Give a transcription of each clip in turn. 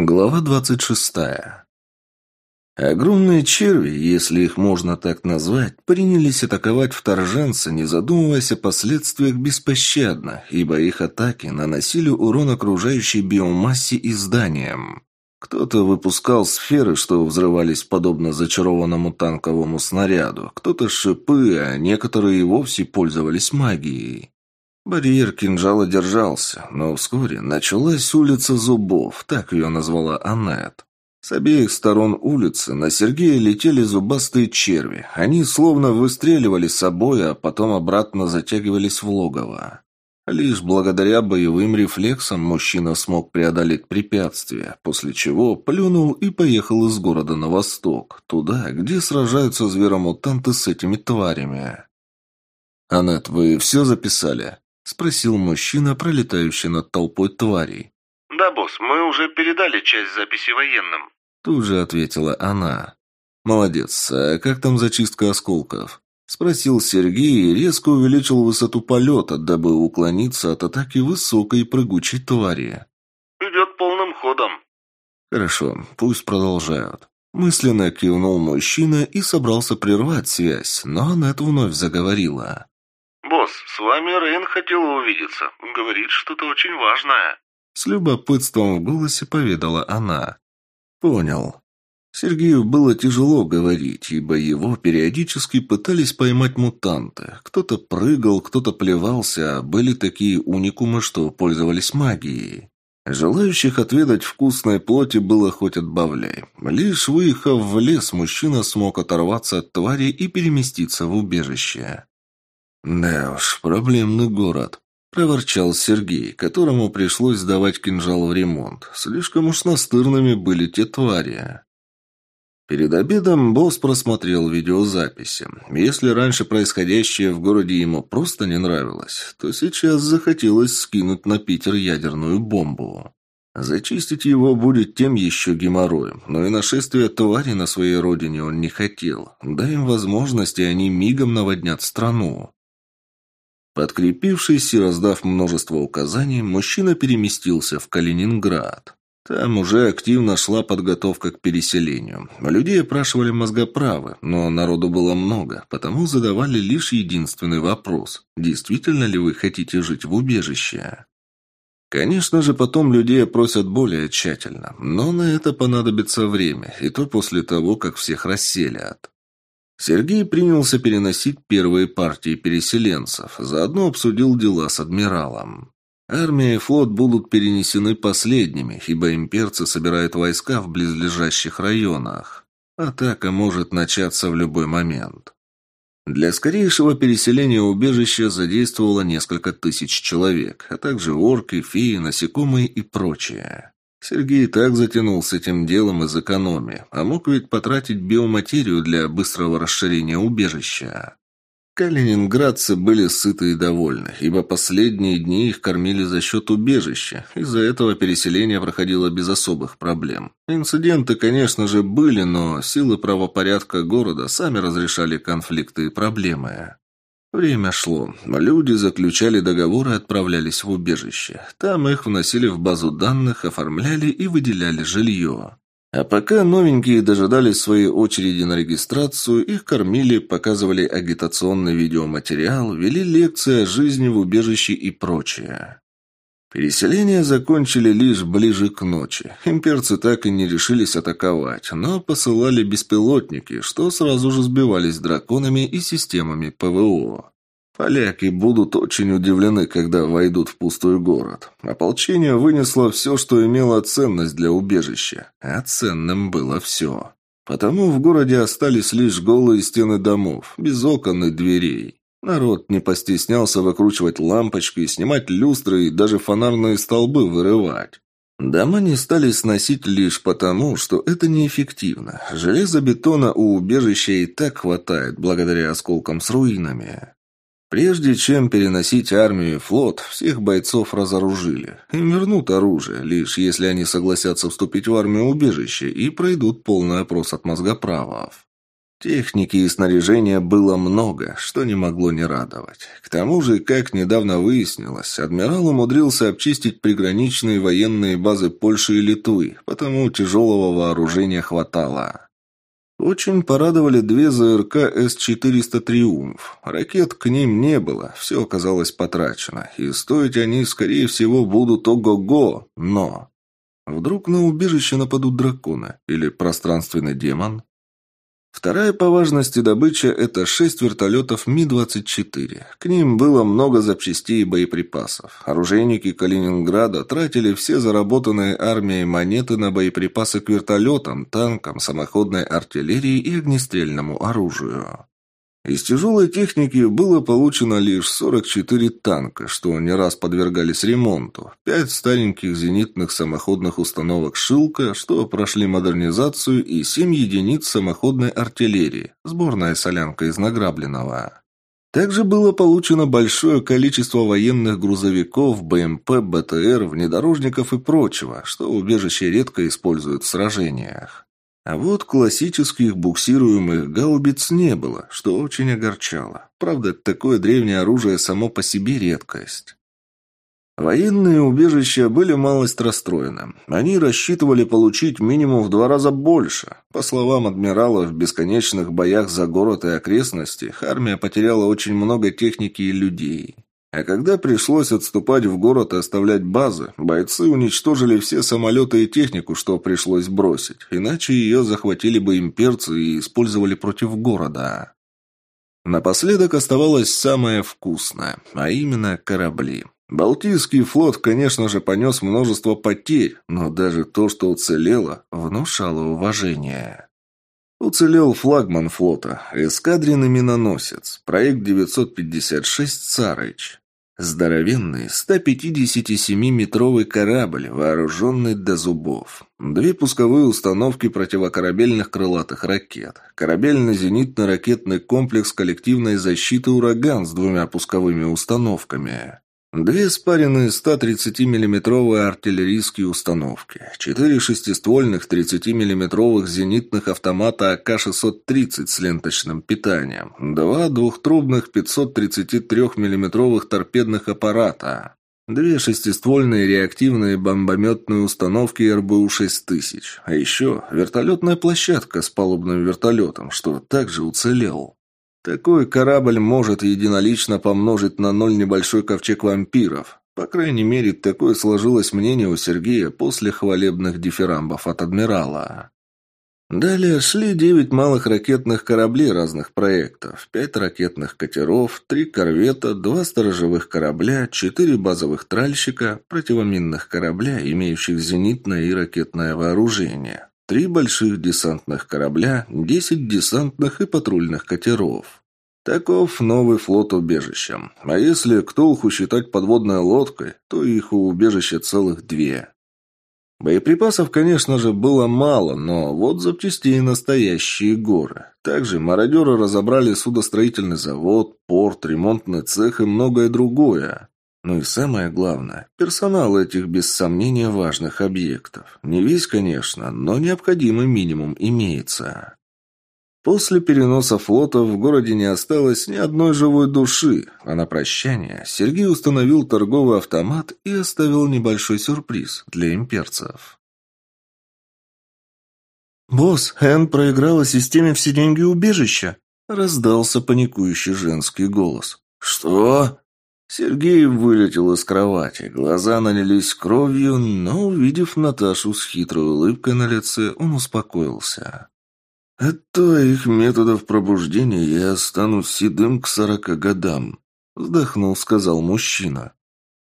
Глава двадцать шестая. Огромные черви, если их можно так назвать, принялись атаковать вторженца, не задумываясь о последствиях беспощадно, ибо их атаки наносили урон окружающей биомассе и зданиям. Кто-то выпускал сферы, что взрывались подобно зачарованному танковому снаряду, кто-то шипы, а некоторые и вовсе пользовались магией. Барьер кинжала держался, но вскоре началась улица зубов, так ее назвала Аннет. С обеих сторон улицы на Сергея летели зубастые черви. Они словно выстреливали с собой, а потом обратно затягивались в логово. Лишь благодаря боевым рефлексам мужчина смог преодолеть препятствие, после чего плюнул и поехал из города на восток, туда, где сражаются зверомутанты с этими тварями. «Аннет, вы все записали?» – спросил мужчина, пролетающий над толпой тварей. «Да, босс, мы уже передали часть записи военным», – тут же ответила она. «Молодец. А как там зачистка осколков?» – спросил Сергей и резко увеличил высоту полета, дабы уклониться от атаки высокой прыгучей твари. «Идет полным ходом». «Хорошо, пусть продолжают». Мысленно кивнул мужчина и собрался прервать связь, но Аннет вновь заговорила. «Босс, с вами Рейн хотела увидеться. Говорит что-то очень важное». С любопытством в голосе поведала она. «Понял». Сергею было тяжело говорить, ибо его периодически пытались поймать мутанты. Кто-то прыгал, кто-то плевался, а были такие уникумы, что пользовались магией. Желающих отведать вкусной плоти было хоть отбавляй. Лишь выехав в лес, мужчина смог оторваться от твари и переместиться в убежище. «Да уж, проблемный город», – проворчал Сергей, которому пришлось сдавать кинжал в ремонт. Слишком уж настырными были те твари. Перед обедом босс просмотрел видеозаписи. Если раньше происходящее в городе ему просто не нравилось, то сейчас захотелось скинуть на Питер ядерную бомбу. Зачистить его будет тем еще геморроем, но и нашествие твари на своей родине он не хотел. Дай им возможности, они мигом наводнят страну. Подкрепившись и раздав множество указаний, мужчина переместился в Калининград. Там уже активно шла подготовка к переселению. Людей опрашивали мозгоправы, но народу было много, потому задавали лишь единственный вопрос – действительно ли вы хотите жить в убежище? Конечно же, потом людей опросят более тщательно, но на это понадобится время, и то после того, как всех расселят. Сергей принялся переносить первые партии переселенцев, заодно обсудил дела с адмиралом. Армия и флот будут перенесены последними, ибо имперцы собирают войска в близлежащих районах. Атака может начаться в любой момент. Для скорейшего переселения убежища задействовало несколько тысяч человек, а также орки, феи, насекомые и прочее. Сергей так затянул с этим делом из экономии, а мог ведь потратить биоматерию для быстрого расширения убежища. Калининградцы были сыты и довольны, ибо последние дни их кормили за счет убежища. Из-за этого переселение проходило без особых проблем. Инциденты, конечно же, были, но силы правопорядка города сами разрешали конфликты и проблемы. Время шло. Люди заключали договоры и отправлялись в убежище. Там их вносили в базу данных, оформляли и выделяли жилье. А пока новенькие дожидались своей очереди на регистрацию, их кормили, показывали агитационный видеоматериал, вели лекции о жизни в убежище и прочее. Переселение закончили лишь ближе к ночи. Имперцы так и не решились атаковать, но посылали беспилотники, что сразу же сбивались драконами и системами ПВО. Поляки будут очень удивлены, когда войдут в пустой город. Ополчение вынесло все, что имело ценность для убежища, а ценным было все. Потому в городе остались лишь голые стены домов, без окон и дверей. Народ не постеснялся выкручивать лампочки, снимать люстры и даже фонарные столбы вырывать. Дома не стали сносить лишь потому, что это неэффективно. Железобетона у убежища и так хватает, благодаря осколкам с руинами. Прежде чем переносить армию и флот, всех бойцов разоружили. Им вернут оружие, лишь если они согласятся вступить в армию убежища и пройдут полный опрос от мозгоправов. Техники и снаряжения было много, что не могло не радовать. К тому же, как недавно выяснилось, адмирал умудрился обчистить приграничные военные базы Польши и Литвы, потому тяжелого вооружения хватало. Очень порадовали две ЗРК С-400 «Триумф». Ракет к ним не было, все оказалось потрачено, и стоить они, скорее всего, будут ого-го, но... Вдруг на убежище нападут драконы или пространственный демон? Вторая по важности добыча – это шесть вертолетов Ми-24. К ним было много запчастей и боеприпасов. Оружейники Калининграда тратили все заработанные армией монеты на боеприпасы к вертолетам, танкам, самоходной артиллерии и огнестрельному оружию. Из тяжелой техники было получено лишь 44 танка, что не раз подвергались ремонту, пять стареньких зенитных самоходных установок «Шилка», что прошли модернизацию, и семь единиц самоходной артиллерии, сборная солянка из награбленного. Также было получено большое количество военных грузовиков, БМП, БТР, внедорожников и прочего, что убежище редко используют в сражениях. А вот классических буксируемых гаубиц не было, что очень огорчало. Правда, такое древнее оружие само по себе редкость. Военные убежища были малость расстроены. Они рассчитывали получить минимум в два раза больше. По словам адмирала, в бесконечных боях за город и окрестности армия потеряла очень много техники и людей. А когда пришлось отступать в город и оставлять базы, бойцы уничтожили все самолеты и технику, что пришлось бросить, иначе ее захватили бы имперцы и использовали против города. Напоследок оставалось самое вкусное, а именно корабли. Балтийский флот, конечно же, понес множество потерь, но даже то, что уцелело, внушало уважение. Уцелел флагман флота, эскадренный миноносец, проект 956 «Царыч». Здоровенный 157-метровый корабль, вооруженный до зубов. Две пусковые установки противокорабельных крылатых ракет. Корабельно-зенитно-ракетный комплекс коллективной защиты «Ураган» с двумя пусковыми установками. Две спаренные 130 миллиметровые артиллерийские установки, четыре шестиствольных 30 миллиметровых зенитных автомата АК-630 с ленточным питанием, два двухтрубных 533 миллиметровых торпедных аппарата, две шестиствольные реактивные бомбометные установки РБУ-6000, а еще вертолетная площадка с палубным вертолетом, что также уцелел. Такой корабль может единолично помножить на ноль небольшой ковчег вампиров. По крайней мере, такое сложилось мнение у Сергея после хвалебных дифирамбов от адмирала. Далее шли девять малых ракетных кораблей разных проектов, пять ракетных катеров, три корвета, два сторожевых корабля, четыре базовых тральщика, противоминных корабля, имеющих зенитное и ракетное вооружение, Три больших десантных корабля, десять десантных и патрульных катеров. Таков новый флот убежища. А если Ктулху считать подводной лодкой, то их у убежища целых две. Боеприпасов, конечно же, было мало, но вот запчастей настоящие горы. Также мародеры разобрали судостроительный завод, порт, ремонтный цех и многое другое. Ну и самое главное, персонал этих без сомнения важных объектов. Не весь, конечно, но необходимый минимум имеется. После переноса флота в городе не осталось ни одной живой души, а на прощание Сергей установил торговый автомат и оставил небольшой сюрприз для имперцев. «Босс, Эн проиграла системе все деньги убежища», — раздался паникующий женский голос. «Что?» Сергей вылетел из кровати, глаза налились кровью, но, увидев Наташу с хитрой улыбкой на лице, он успокоился. «От твоих методов пробуждения я останусь седым к сорока годам», — вздохнул, сказал мужчина.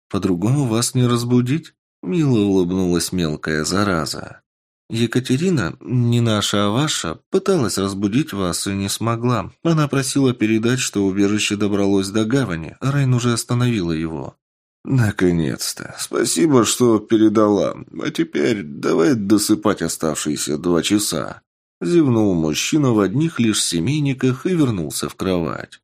«По-другому вас не разбудить?» — мило улыбнулась мелкая зараза. Екатерина, не наша, а ваша, пыталась разбудить вас и не смогла. Она просила передать, что убежище добралось до гавани, Рейн уже остановила его. «Наконец-то! Спасибо, что передала. А теперь давай досыпать оставшиеся два часа». Зевнул мужчина в одних лишь семейниках и вернулся в кровать.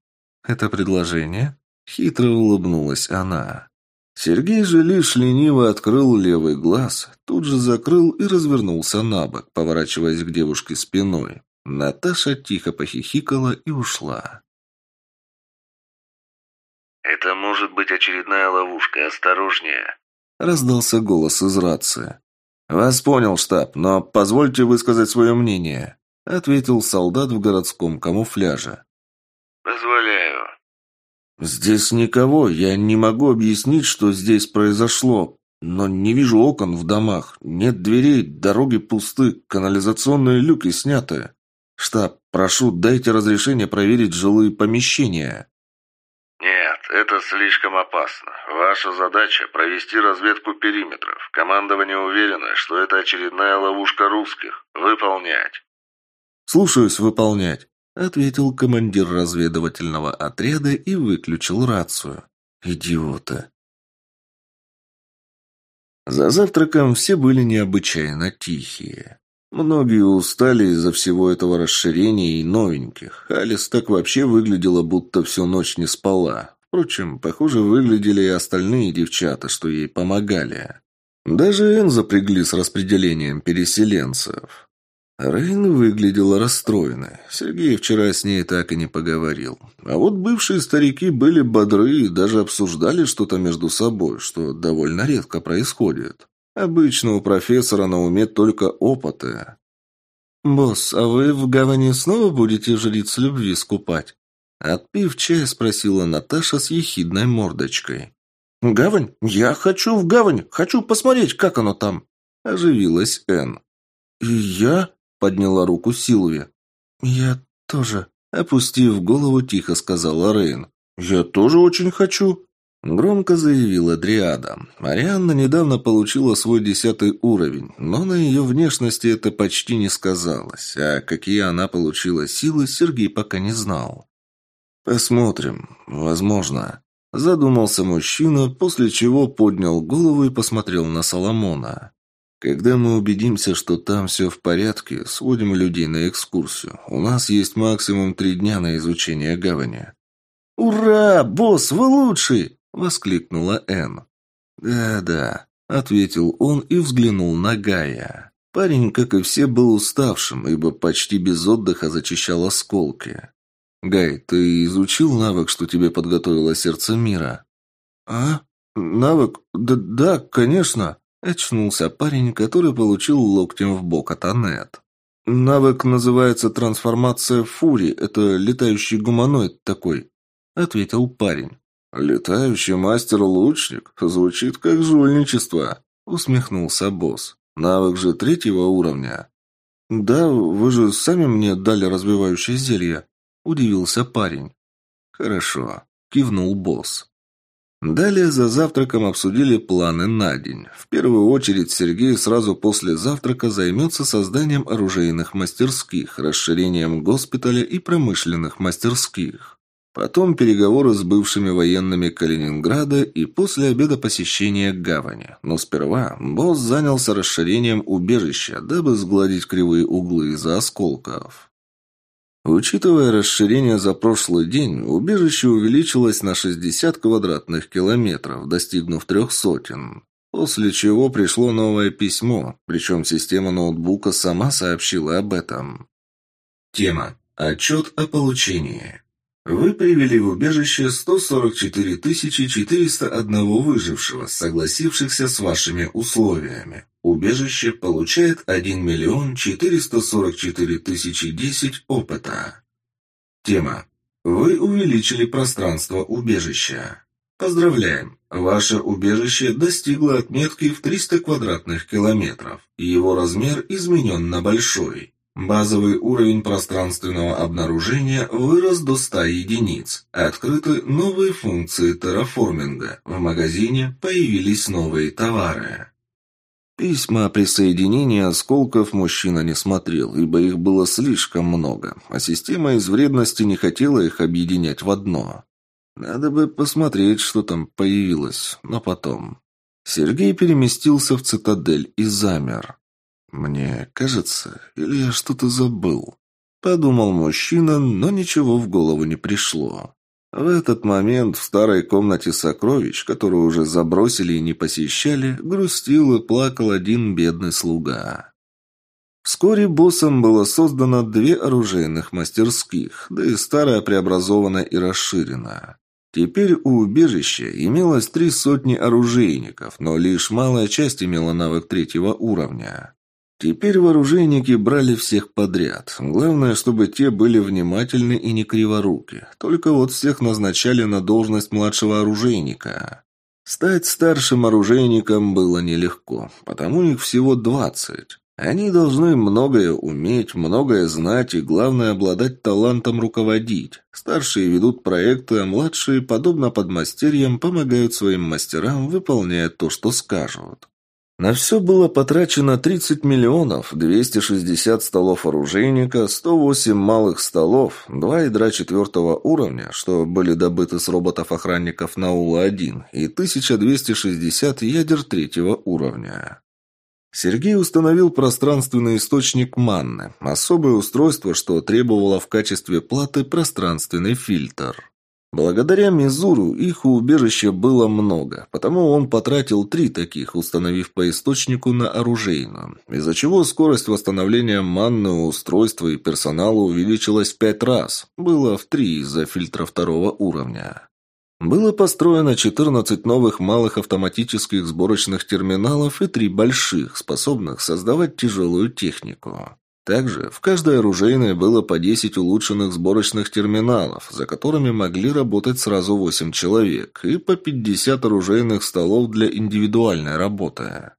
«Это предложение?» Хитро улыбнулась она. Сергей же лишь лениво открыл левый глаз, тут же закрыл и развернулся на бок, поворачиваясь к девушке спиной. Наташа тихо похихикала и ушла. «Это может быть очередная ловушка. Осторожнее!» Раздался голос из рации. «Вас понял, штаб, но позвольте высказать свое мнение», ответил солдат в городском камуфляже. «Позволяю». «Здесь никого. Я не могу объяснить, что здесь произошло. Но не вижу окон в домах. Нет дверей, дороги пусты, канализационные люки сняты. Штаб, прошу, дайте разрешение проверить жилые помещения». «Нет, это слишком опасно. Ваша задача – провести разведку периметров. Командование уверено, что это очередная ловушка русских. Выполнять». «Слушаюсь выполнять», — ответил командир разведывательного отряда и выключил рацию. «Идиоты». За завтраком все были необычайно тихие. Многие устали из-за всего этого расширения и новеньких. Алис так вообще выглядела, будто всю ночь не спала. Впрочем, похоже, выглядели и остальные девчата, что ей помогали. Даже Эн запрягли с распределением переселенцев. Рейн выглядела расстроенной. Сергей вчера с ней так и не поговорил. А вот бывшие старики были бодры и даже обсуждали что-то между собой, что довольно редко происходит. Обычно у профессора на уме только опыты. «Босс, а вы в гавани снова будете жриц любви скупать?» Отпив чай, спросила Наташа с ехидной мордочкой. «Гавань? Я хочу в гавань! Хочу посмотреть, как оно там!» Оживилась Энн. «И я?» — подняла руку Силви. «Я тоже», — опустив голову, тихо сказала Рейн. «Я тоже очень хочу», Громко заявила Дриада. Марианна недавно получила свой десятый уровень, но на ее внешности это почти не сказалось, а какие она получила силы, Сергей пока не знал. «Посмотрим. Возможно». Задумался мужчина, после чего поднял голову и посмотрел на Соломона. «Когда мы убедимся, что там все в порядке, сводим людей на экскурсию. У нас есть максимум три дня на изучение гавани». «Ура! Босс, вы лучший!» — воскликнула Энн. «Да-да», — ответил он и взглянул на Гая. Парень, как и все, был уставшим, ибо почти без отдыха зачищал осколки. «Гай, ты изучил навык, что тебе подготовило сердце мира?» «А? Навык? Да, да, конечно!» — очнулся парень, который получил локтем в бок от Анет. «Навык называется трансформация фури. Это летающий гуманоид такой», — ответил парень. «Летающий мастер-лучник? Звучит как жульничество», — усмехнулся босс. «Навык же третьего уровня». «Да, вы же сами мне дали развивающее зелье», — удивился парень. «Хорошо», — кивнул босс. Далее за завтраком обсудили планы на день. В первую очередь Сергей сразу после завтрака займется созданием оружейных мастерских, расширением госпиталя и промышленных мастерских. Потом переговоры с бывшими военными Калининграда и после обеда посещение гавани. Но сперва босс занялся расширением убежища, дабы сгладить кривые углы из-за осколков. Учитывая расширение за прошлый день, убежище увеличилось на 60 квадратных километров, достигнув трех сотен. После чего пришло новое письмо, причем система ноутбука сама сообщила об этом. Тема. Отчет о получении. Вы привели в убежище 144 401 выжившего, согласившихся с вашими условиями. Убежище получает 1 миллион 444 тысячи 10 опыта. Тема. Вы увеличили пространство убежища. Поздравляем! Ваше убежище достигло отметки в 300 квадратных километров, его размер изменен на большой. Базовый уровень пространственного обнаружения вырос до 100 единиц. Открыты новые функции терраформинга. В магазине появились новые товары. Письма о присоединении осколков мужчина не смотрел, ибо их было слишком много, а система из вредности не хотела их объединять в одно. Надо бы посмотреть, что там появилось, но потом. Сергей переместился в цитадель и замер. «Мне кажется, или я что-то забыл?» Подумал мужчина, но ничего в голову не пришло. В этот момент в старой комнате сокровищ, которую уже забросили и не посещали, грустил и плакал один бедный слуга. Вскоре боссом было создано две оружейных мастерских, да и старая преобразована и расширена. Теперь у убежища имелось три сотни оружейников, но лишь малая часть имела навык третьего уровня. Теперь вооружейники брали всех подряд. Главное, чтобы те были внимательны и не криворуки. Только вот всех назначали на должность младшего оружейника. Стать старшим оружейником было нелегко, потому их всего двадцать. Они должны многое уметь, многое знать и, главное, обладать талантом руководить. Старшие ведут проекты, а младшие, подобно подмастерьям, помогают своим мастерам, выполняя то, что скажут. На все было потрачено 30 миллионов, 260 столов оружейника, 108 малых столов, два ядра четвертого уровня, что были добыты с роботов-охранников Наула-1, и 1260 ядер третьего уровня. Сергей установил пространственный источник манны, особое устройство, что требовало в качестве платы пространственный фильтр. Благодаря Мизуру их у убежища было много, потому он потратил три таких, установив по источнику на оружейную, из-за чего скорость восстановления манны устройства и персонала увеличилась в пять раз, было в три из-за фильтра второго уровня. Было построено 14 новых малых автоматических сборочных терминалов и три больших, способных создавать тяжелую технику. Также в каждой оружейной было по 10 улучшенных сборочных терминалов, за которыми могли работать сразу 8 человек, и по 50 оружейных столов для индивидуальной работы.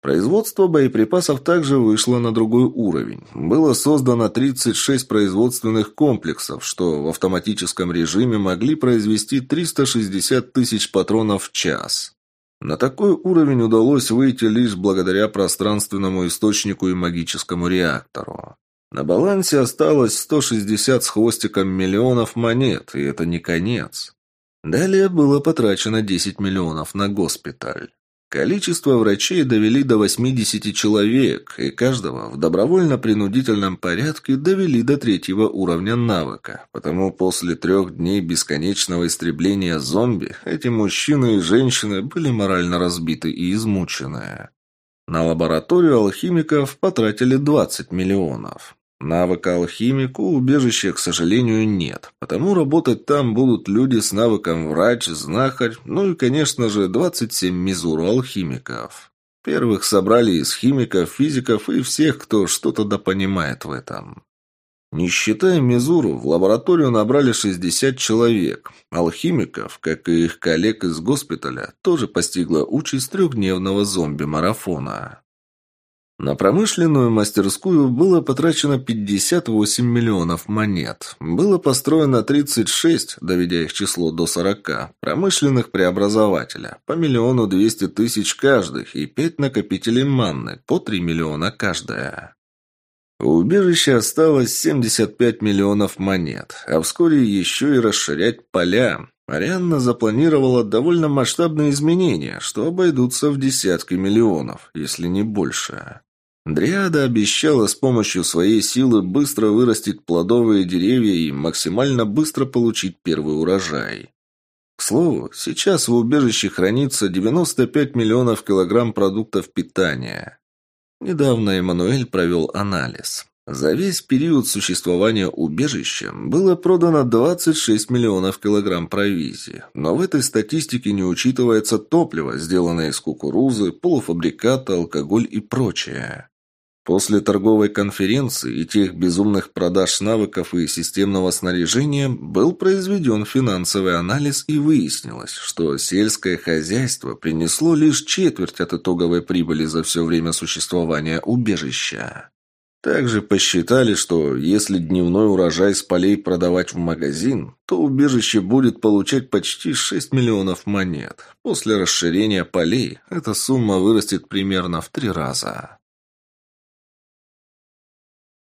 Производство боеприпасов также вышло на другой уровень. Было создано 36 производственных комплексов, что в автоматическом режиме могли произвести 360 тысяч патронов в час. На такой уровень удалось выйти лишь благодаря пространственному источнику и магическому реактору. На балансе осталось 160 с хвостиком миллионов монет, и это не конец. Далее было потрачено 10 миллионов на госпиталь. Количество врачей довели до 80 человек, и каждого в добровольно-принудительном порядке довели до третьего уровня навыка, потому после трех дней бесконечного истребления зомби эти мужчины и женщины были морально разбиты и измучены. На лабораторию алхимиков потратили 20 миллионов. Навыка алхимик у убежища, к сожалению, нет, потому работать там будут люди с навыком врач, знахарь, ну и, конечно же, 27 мизуру алхимиков. Первых собрали из химиков, физиков и всех, кто что-то допонимает в этом. Не считая Мизуру, в лабораторию набрали 60 человек. Алхимиков, как и их коллег из госпиталя, тоже постигла участь трехдневного зомби-марафона. На промышленную мастерскую было потрачено 58 миллионов монет. Было построено 36, доведя их число до 40, промышленных преобразователя, по миллиону двести тысяч каждых и 5 накопителей манны, по 3 миллиона каждая. У убежища осталось 75 миллионов монет, а вскоре еще и расширять поля. Арианна запланировала довольно масштабные изменения, что обойдутся в десятки миллионов, если не больше. Дриада обещала с помощью своей силы быстро вырастить плодовые деревья и максимально быстро получить первый урожай. К слову, сейчас в убежище хранится 95 миллионов килограмм продуктов питания. Недавно Эммануэль провел анализ. За весь период существования убежища было продано 26 миллионов килограмм провизии, но в этой статистике не учитывается топливо, сделанное из кукурузы, полуфабриката, алкоголь и прочее. После торговой конференции и тех безумных продаж навыков и системного снаряжения был произведен финансовый анализ и выяснилось, что сельское хозяйство принесло лишь четверть от итоговой прибыли за все время существования убежища. Также посчитали, что если дневной урожай с полей продавать в магазин, то убежище будет получать почти 6 миллионов монет. После расширения полей эта сумма вырастет примерно в три раза.